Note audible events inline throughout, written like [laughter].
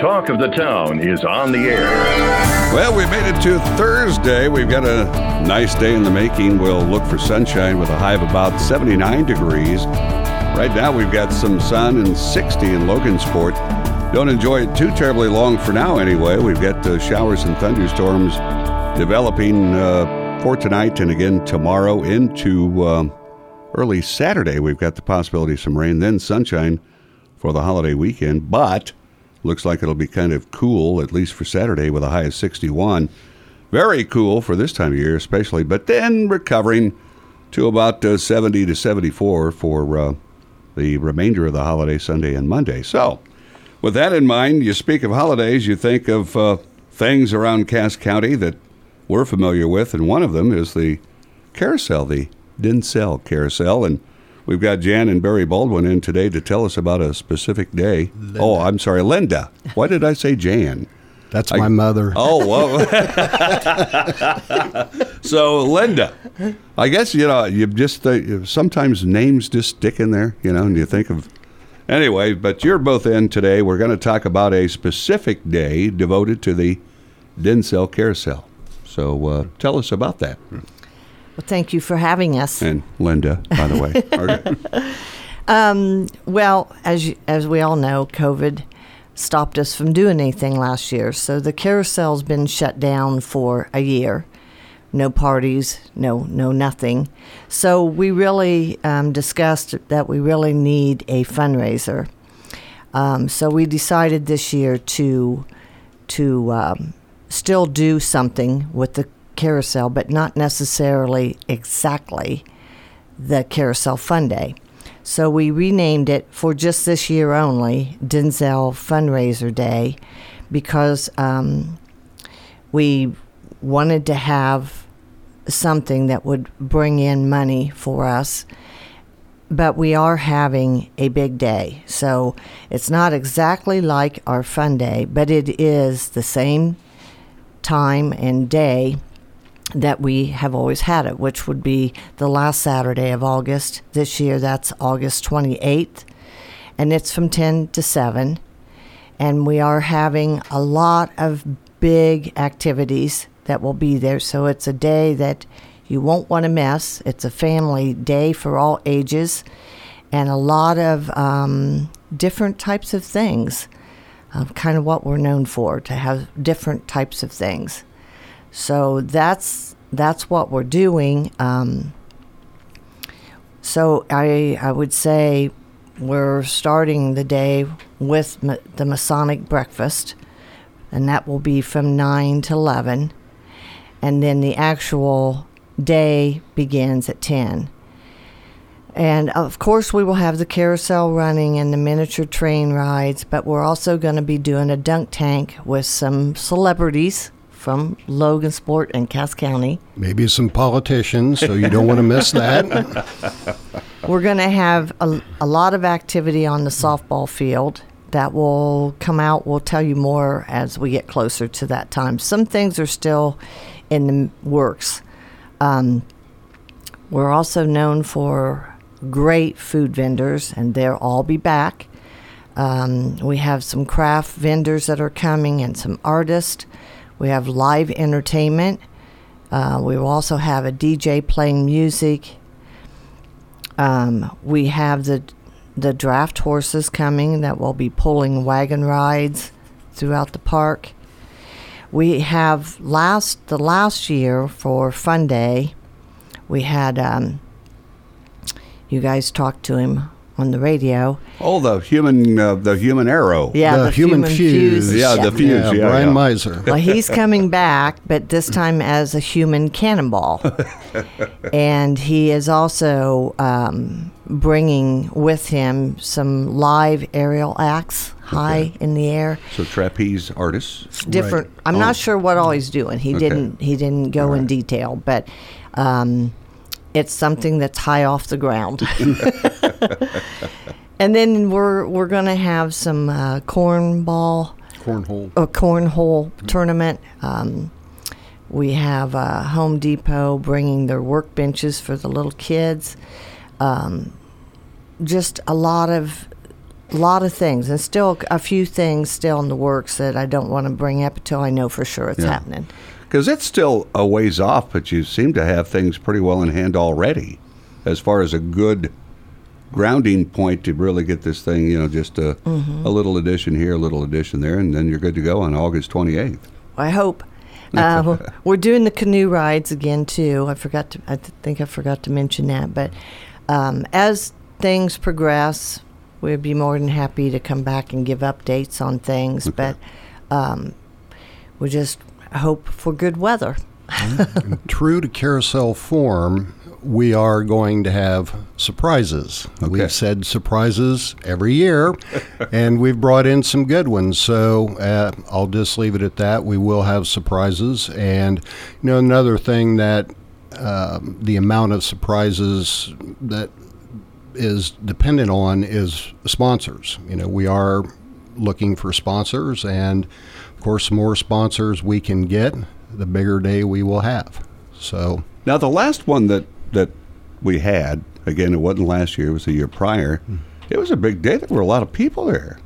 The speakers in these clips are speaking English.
Talk of the Town is on the air. Well, we made it to Thursday. We've got a nice day in the making. We'll look for sunshine with a high of about 79 degrees. Right now, we've got some sun and 60 in Logansport. Don't enjoy it too terribly long for now, anyway. We've got uh, showers and thunderstorms developing uh, for tonight and again tomorrow into uh, early Saturday. We've got the possibility of some rain, then sunshine for the holiday weekend. But looks like it'll be kind of cool, at least for Saturday, with a high of 61. Very cool for this time of year, especially, but then recovering to about uh, 70 to 74 for uh, the remainder of the holiday Sunday and Monday. So, with that in mind, you speak of holidays, you think of uh, things around Cass County that we're familiar with, and one of them is the carousel, the Dentzel Carousel, and we've got Jan and Barry Baldwin in today to tell us about a specific day. Oh, I'm sorry, Linda. Why did I say Jan? That's my mother. Oh well. [laughs] so Linda, I guess you know you just uh, sometimes names just stick in there, you know, and you think of anyway. But you're both in today. We're going to talk about a specific day devoted to the Dentzel Carousel. So uh, tell us about that. Well, thank you for having us. And Linda, by the way. [laughs] Um, well, as you, as we all know, COVID stopped us from doing anything last year, so the carousel's been shut down for a year. No parties, no no nothing. So we really um, discussed that we really need a fundraiser. Um, so we decided this year to to um, still do something with the carousel, but not necessarily exactly the Carousel Fun Day. So we renamed it for just this year only, Dentzel Fundraiser Day, because um, we wanted to have something that would bring in money for us. But we are having a big day. So it's not exactly like our fun day, but it is the same time and day that we have always had it, which would be the last Saturday of August. This year, that's August 28th, and it's from 10 to 7. And we are having a lot of big activities that will be there. So it's a day that you won't want to miss. It's a family day for all ages, and a lot of um, different types of things. Uh, kind of what we're known for to have different types of things. So that's that's what we're doing. Um, so I I would say we're starting the day with ma- the Masonic breakfast, and that will be from nine to eleven, and then the actual day begins at ten. And of course, we will have the carousel running and the miniature train rides, but we're also going to be doing a dunk tank with some celebrities from Logansport and Cass County. Maybe some politicians, so you don't want to miss that. [laughs] We're going to have a, a lot of activity on the softball field that will come out. We'll tell you more as we get closer to that time. Some things are still in the works. Um, we're also known for great food vendors, and they'll all be back. Um, we have some craft vendors that are coming and some artists. We have live entertainment. Uh, we will also have a DJ playing music. Um, we have the the draft horses coming that will be pulling wagon rides throughout the park. We have last the last year for Fun Day, we had um, you guys talked to him on the radio. Oh, the human, uh, the human arrow. Yeah, The human fuse. Yeah, the fuse. yeah, yeah, Brian yeah. Miser. well, he's coming back, but this [laughs] time as a human cannonball. [laughs] and he is also um, bringing with him some live aerial acts high in the air. So trapeze artists. Different. I'm Oh. not sure what all he's doing. He Okay. didn't. He didn't go in detail, but um, it's something that's high off the ground. [laughs] and then we're we're going to have some uh, cornball Cornhole. a cornhole tournament. Um, we have uh, Home Depot bringing their workbenches for the little kids. Um, just a lot of lot of things, and still a few things still in the works that I don't want to bring up until I know for sure it's Yeah. happening. Because it's still a ways off, but you seem to have things pretty well in hand already, as far as a good grounding point to really get this thing. You know, just a, Mm-hmm. a little addition here, a little addition there, and then you're good to go on August 28th. I hope. Uh, [laughs] we're doing the canoe rides again too. I forgot to. I th- think I forgot to mention that. But um, as things progress, we'd be more than happy to come back and give updates on things. But um, we just hope for good weather. [laughs] True to carousel form, we are going to have surprises. Okay. We've said surprises every year, [laughs] and we've brought in some good ones. So uh, I'll just leave it at that. We will have surprises, and you know another thing that um, the amount of surprises that is dependent on is sponsors. You know, we are looking for sponsors, and of course, the more sponsors we can get, the bigger day we will have. So, Now, the last one that that we had, again, it wasn't last year; it was the year prior. Hmm. It was a big day. There were a lot of people there.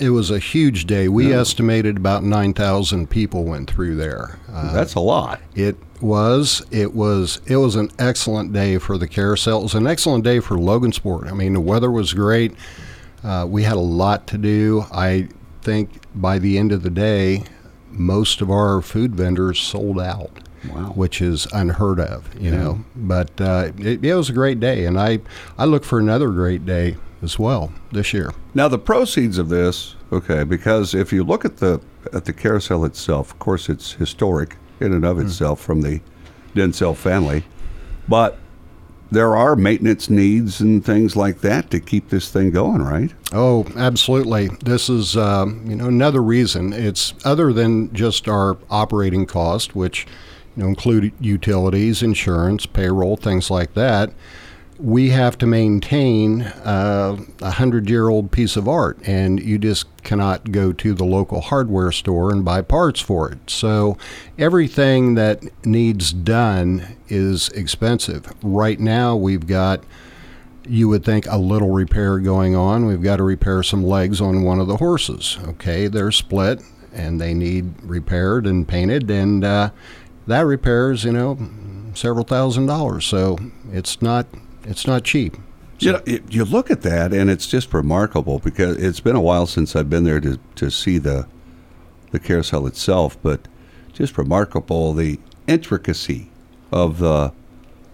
it was a huge day. We estimated about 9,000 people went through there. Uh, That's a lot. It was. It was. It was an excellent day for the carousel. It was an excellent day for Logansport. I mean, the weather was great. Uh, we had a lot to do. I think by the end of the day, most of our food vendors sold out. Wow. Which is unheard of, you know. But uh, it, it was a great day, and I I look for another great day as well this year. Now the proceeds of this, okay, because if you look at the at the carousel itself, of course it's historic in and of itself from the Dentzel family, but there are maintenance needs and things like that to keep this thing going, right? Oh, absolutely. This is um, you know another reason. It's other than just our operating cost, which you know include utilities, insurance, payroll, things like that. We have to maintain uh, a hundred-year-old piece of art, and you just cannot go to the local hardware store and buy parts for it. So everything that needs done is expensive. Right now, we've got you would think a little repair going on. We've got to repair some legs on one of the horses. Okay, they're split and they need repaired and painted, and uh, that repairs, you know, several thousand dollars. So it's not it's not cheap. You know, it, you look at that and it's just remarkable because it's been a while since I've been there to, to see the the carousel itself, but just remarkable the intricacy of the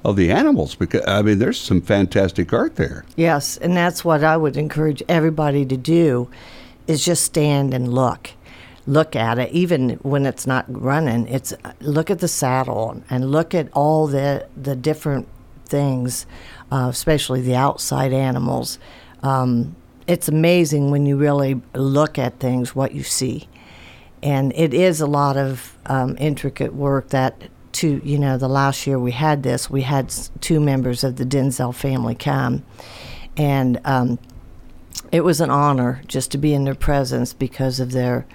of the animals because I mean there's some fantastic art there. Yes, and that's what I would encourage everybody to do is just stand and look. Look at it even when it's not running. It's look at the saddle and look at all the the different things, uh, especially the outside animals. Um, it's amazing when you really look at things what you see and it is a lot of um, intricate work that to you know the last year we had this we had two members of the Dentzel family come and um, it was an honor just to be in their presence because of their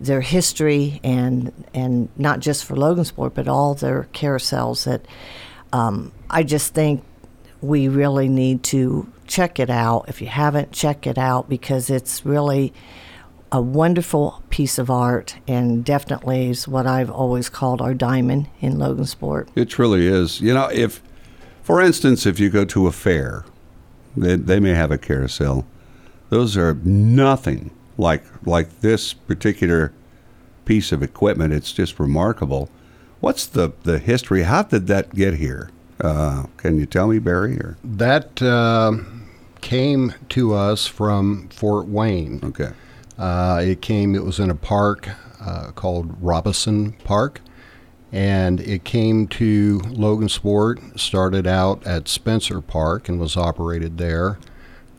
their history and and not just for Logansport but all their carousels that um, I just think we really need to check it out if you haven't check it out because it's really a wonderful piece of art and definitely is what I've always called our diamond in Logansport. It truly is. You know, if for instance, if you go to a fair, they, they may have a carousel. Those are nothing like like this particular piece of equipment. It's just remarkable. What's the the history? How did that get here? Uh, can you tell me, Barry? Or That uh, came to us from Fort Wayne. okay, Uh, it came. It was in a park uh, called Robinson Park, and it came to Logansport. Started out at Spencer Park and was operated there.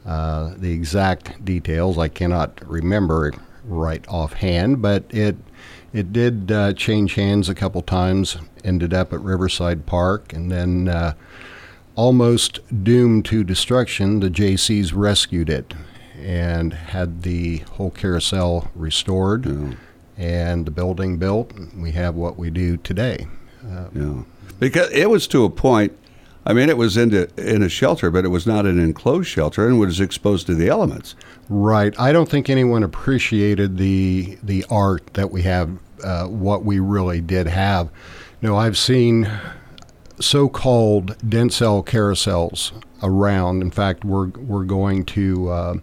Uh, the exact details I cannot remember right offhand, but it it did uh, change hands a couple times. Ended up at Riverside Park, and then uh, almost doomed to destruction, the JCs rescued it and had the whole carousel restored and the building built. We have what we do today. Yeah, because it was to a point. I mean, it was into in a shelter, but it was not an enclosed shelter and was exposed to the elements. Right. I don't think anyone appreciated the the art that we have, uh, what we really did have. You know, I've seen so-called Dentzel carousels around. In fact, we're we're going to uh,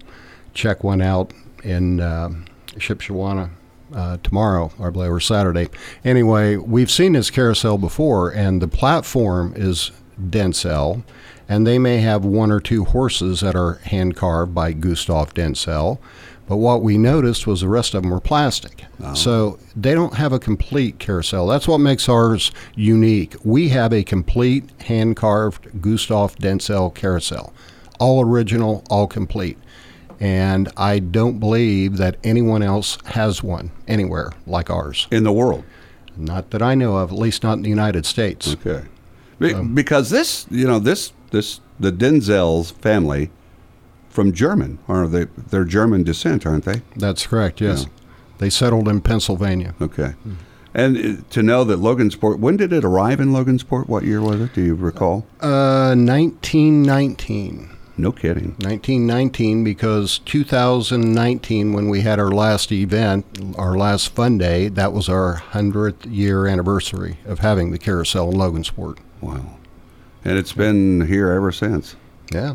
check one out in uh, Shipshewana uh, tomorrow, I believe, or Saturday. Anyway, we've seen this carousel before, and the platform is Dentzel, and they may have one or two horses that are hand carved by Gustav Dentzel. But what we noticed was the rest of them were plastic. Oh. So they don't have a complete carousel. That's what makes ours unique. We have a complete hand carved Gustav Dentzel carousel. All original, all complete. And I don't believe that anyone else has one anywhere like ours. in the world. Not that I know of, at least not in the United States. Okay, Be- um, because this, you know, this this the Dentzel's family from German, or they they're German descent, aren't they? That's correct, yes. Yeah. They settled in Pennsylvania. Okay, and uh, to know that Logansport, when did it arrive in Logansport? What year was it? Do you recall? Uh, 1919. No kidding. 1919 because 2019 when we had our last event our last fun day that was our 100th year anniversary of having the carousel in logansport Wow, and it's been here ever since. yeah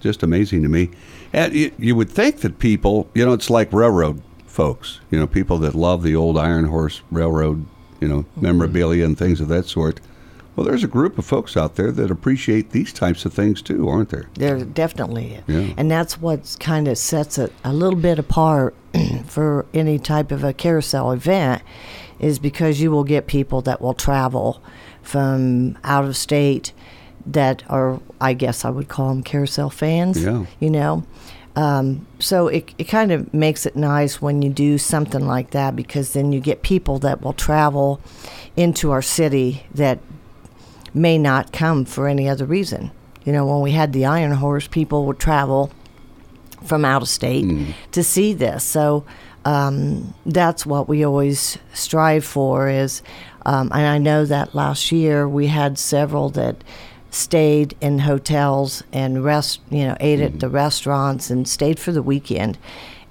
just amazing to me. And you, you would think that people, you know, it's like railroad folks, you know, people that love the old Iron Horse Railroad, you know, mm-hmm. memorabilia and things of that sort. Well, there's a group of folks out there that appreciate these types of things too, aren't there? There definitely is. Yeah. And that's what kind of sets it a little bit apart [clears throat] for any type of a carousel event is because you will get people that will travel from out of state that are, I guess I would call them carousel fans. Yeah. You know? Um, so it, it kind of makes it nice when you do something like that because then you get people that will travel into our city that may not come for any other reason. You know, when we had the Iron Horse, people would travel from out of state to see this. So um, that's what we always strive for. Is um, and I know that last year we had several that stayed in hotels and rest, you know, ate at the mm-hmm. restaurants and stayed for the weekend.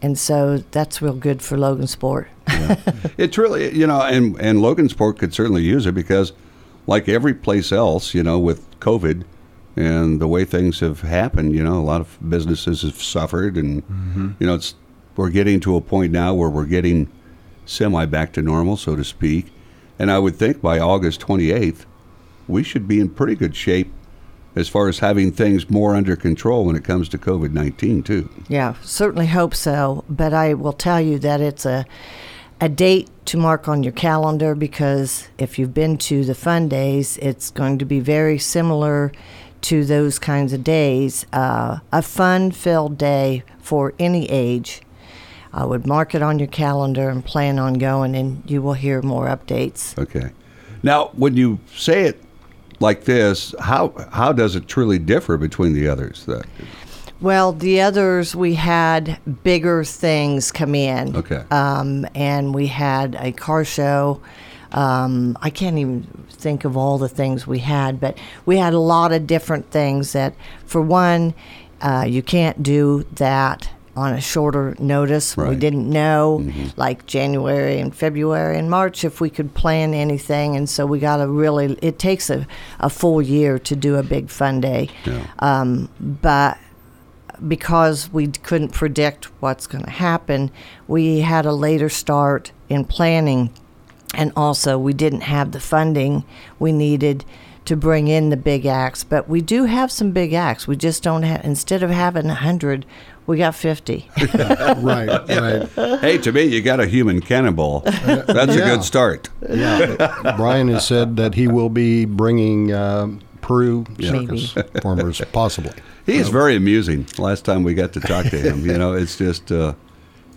And so that's real good for Logansport. [laughs] It's really, you know, and and Logansport could certainly use it because, like every place else, you know, with COVID and the way things have happened, you know, a lot of businesses have suffered, and mm-hmm. you know, it's we're getting to a point now where we're getting semi back to normal, so to speak. And I would think by August 28th, we should be in pretty good shape as far as having things more under control when it comes to COVID 19 too. Yeah, certainly hope so. But I will tell you that it's a a date to mark on your calendar because if you've been to the fun days, it's going to be very similar to those kinds of days. Uh, a fun-filled day for any age. I would mark it on your calendar and plan on going, and you will hear more updates. Okay. Now, when you say it like this, how how does it truly differ between the others? That Well, the others we had bigger things come in. Okay. Um, and we had a car show. Um, I can't even think of all the things we had, but we had a lot of different things that, for one, uh, you can't do that on a shorter notice. We didn't know, like January and February and March, if we could plan anything. And so we got to really, it takes a, a full year to do a big fun day. Yeah. Um, but because we couldn't predict what's going to happen, we had a later start in planning. And also, we didn't have the funding we needed to bring in the big acts. But we do have some big acts. We just don't have, instead of having 100, we got 50. [laughs] right right hey, to me, you got a human cannonball. That's a good start. yeah brian has said that he will be bringing uh, peru circus performers possibly He is very amusing. Last time we got to talk to him, you know, it's just uh,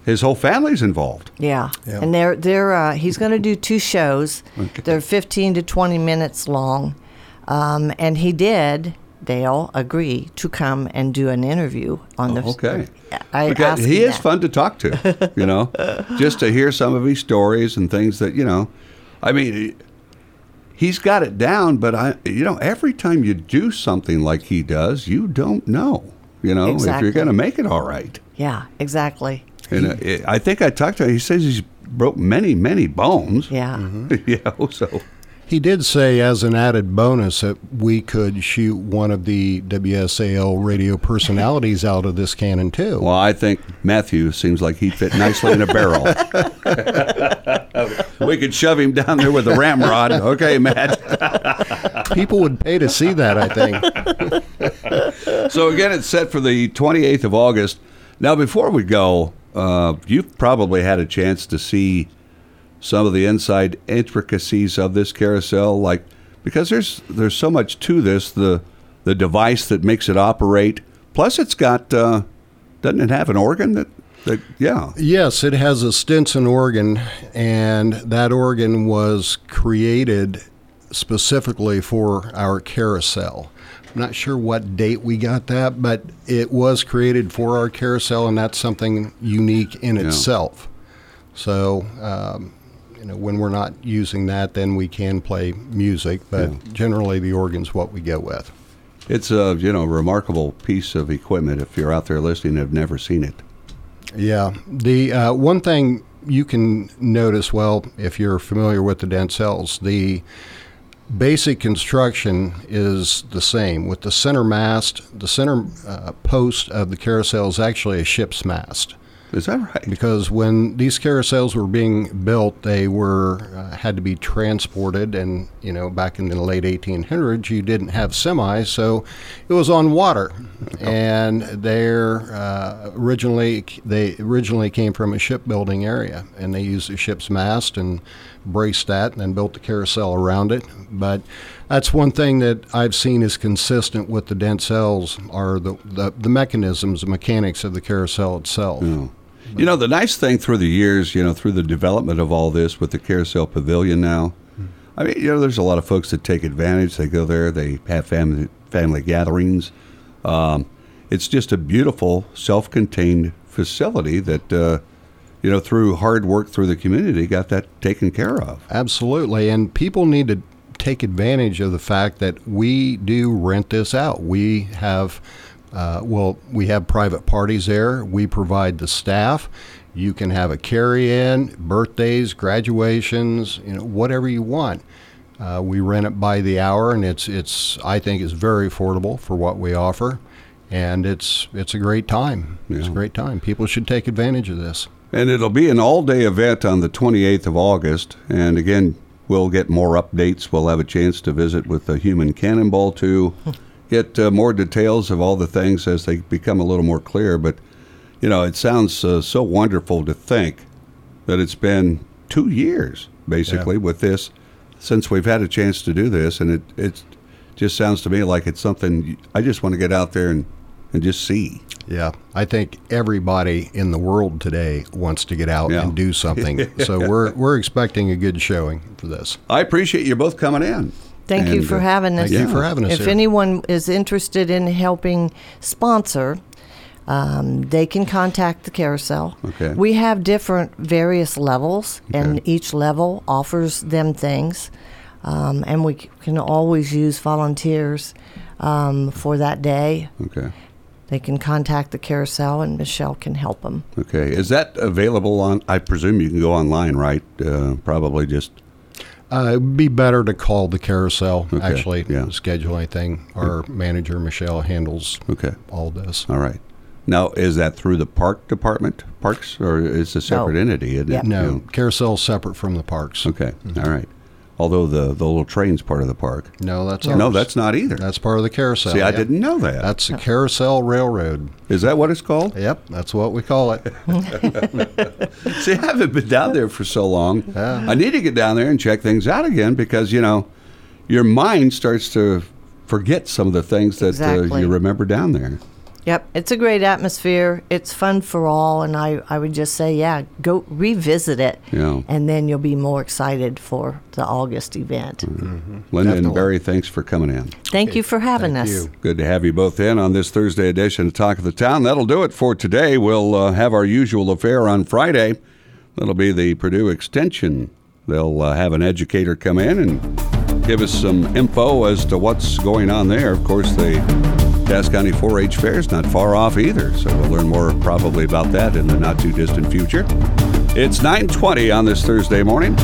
his whole family's involved. Yeah. Yeah. And they're they're uh, he's going to do two shows. They're 15 to 20 minutes long. Um, and he did they'll agree to come and do an interview on the. Oh, Okay. I because he is that. fun to talk to, [laughs] you know, just to hear some of his stories and things that, you know, I mean, he's got it down, but I, you know, every time you do something like he does, you don't know, you know, if you're going to make it all right. Yeah, exactly. And uh, I think I talked to him. He says he's broke many, many bones. Yeah. [laughs] you know, so He did say, as an added bonus, that we could shoot one of the WSAL radio personalities [laughs] out of this cannon too. well, I think Matthew seems like he fit nicely in a barrel. [laughs] we could shove him down there with a ramrod. Okay, Matt. People would pay to see that. I think. [laughs] So again, it's set for the 28th of August. Now, before we go, uh, you've probably had a chance to see some of the inside intricacies of this carousel, like because there's there's so much to this the the device that makes it operate. Plus, it's got uh, doesn't it have an organ that that yeah Yes, it has a Stinson organ, and that organ was created specifically for our carousel. I'm not sure what date we got that, but it was created for our carousel, and that's something unique in Yeah. itself. So, um, you know, when we're not using that, then we can play music, but generally the organ's what we go with. it's a you know remarkable piece of equipment. If you're out there listening, and have never seen it. Yeah. The uh, one thing you can notice, well, if you're familiar with the Dentzels, the basic construction is the same. With the center mast, the center uh, post of the carousel is actually a ship's mast. Is that right? Because when these carousels were being built, they were uh, had to be transported, and you know, back in the late 1800s, you didn't have semis, so it was on water. And they're uh, originally they originally came from a shipbuilding area, and they used the ship's mast and braced that, and then built the carousel around it. But that's one thing that I've seen is consistent with the Dentzels are the the, the mechanisms, the mechanics of the carousel itself. You know, the nice thing through the years, you know, through the development of all this with the Carousel Pavilion now, I mean, you know, there's a lot of folks that take advantage. They go there, they have family family gatherings. Um, it's just a beautiful, self-contained facility that, uh, you know, through hard work through the community, got that taken care of. Absolutely. And people need to take advantage of the fact that we do rent this out. We have, uh, well, we have private parties there. We provide the staff. You can have a carry in, birthdays, graduations, you know, whatever you want. Uh, we rent it by the hour, and it's it's I think it's very affordable for what we offer, and it's it's a great time. It's a great time. People should take advantage of this. And it'll be an all day event on the 28th of August. And again, we'll get more updates. We'll have a chance to visit with the Human Cannonball to [laughs] get uh, more details of all the things as they become a little more clear. But, you know, it sounds uh, so wonderful to think that it's been two years, basically, with this since we've had a chance to do this. And it, it just sounds to me like it's something I just want to get out there and, and just see. Yeah, I think everybody in the world today wants to get out Yeah. and do something. [laughs] so we're we're expecting a good showing for this. I appreciate you both coming in. Thank you for uh, having us. Thank you for having us If here. anyone is interested in helping sponsor, um, they can contact the carousel. Okay. We have different various levels, and each level offers them things. Um, and we can always use volunteers um, for that day. Okay. They can contact the carousel, and Michelle can help them. Okay, is that available on? I presume you can go online, right? Uh, probably just Uh, it'd be better to call the carousel. Okay, Actually, yeah. schedule anything. Our manager Michelle handles okay. all this. All right. Now, is that through the park department, parks, or is it a separate No. entity? Isn't Yep. it? No, carousel separate from the parks. Okay. All right. Although the the little train's part of the park. No, that's No, that's not either. that's part of the carousel. See, I yeah. didn't know that. That's the Carousel Railroad. Is that what it's called? Yep, that's what we call it. [laughs] See, I haven't been down there for so long. Yeah. I need to get down there and check things out again because you know, your mind starts to forget some of the things that uh, you remember down there. Yep, it's a great atmosphere. It's fun for all, and I, I would just say, yeah, go revisit it, Yeah. and then you'll be more excited for the August event. Linda and Barry, thanks for coming in. Thank you for having Thank us. you. Good to have you both in on this Thursday edition of Talk of the Town. That'll do it for today. We'll uh, have our usual affair on Friday. That'll be the Purdue Extension. They'll uh, have an educator come in and give us some info as to what's going on there. Of course, the Cass County 4-H Fair is not far off either, so we'll learn more probably about that in the not too distant future. It's 9:20 on this Thursday morning.